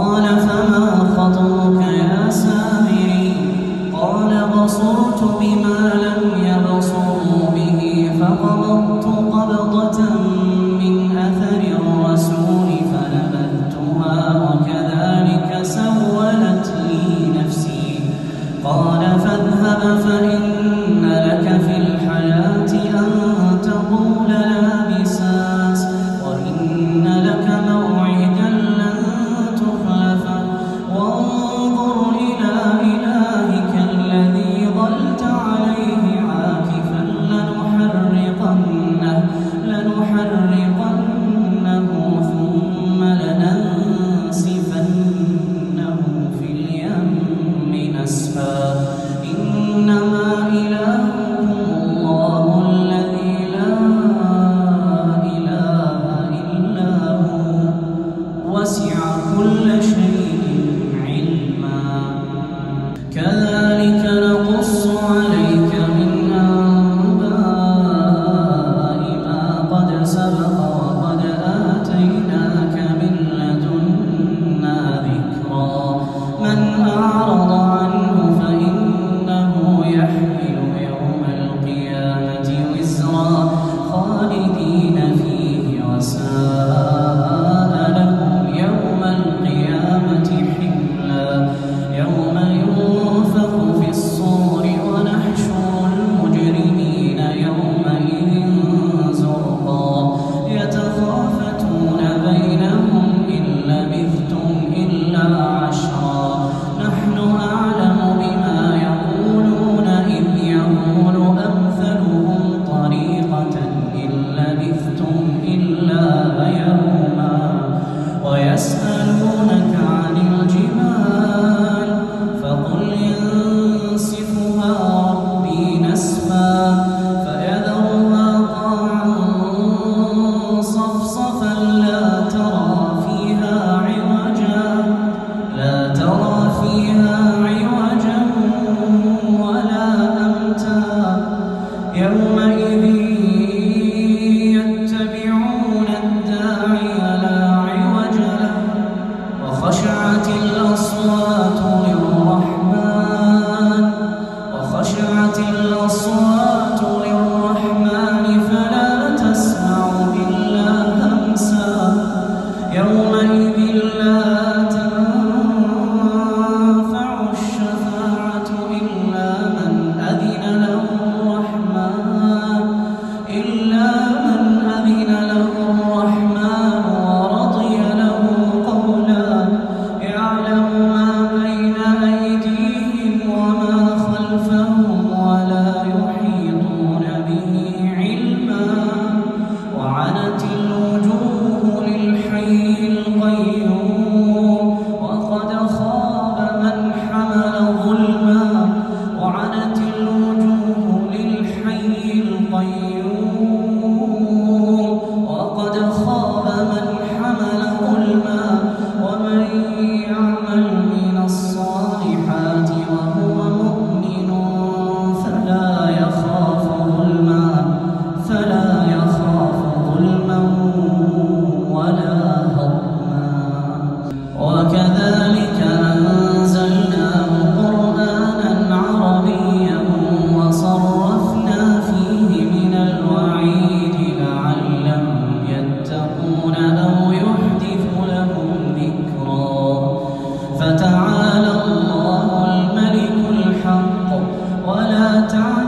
قال فما خطبك يا سامري؟ قال بصرت بما لم يبصروا به فقبضت قبضة time.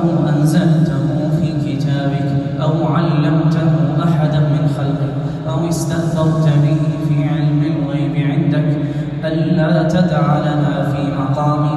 أو أنزلته في كتابك أو علمته أحدا من خلقك أو استأثرت به في علم الغيب عندك ألا تدع لنا في مقامك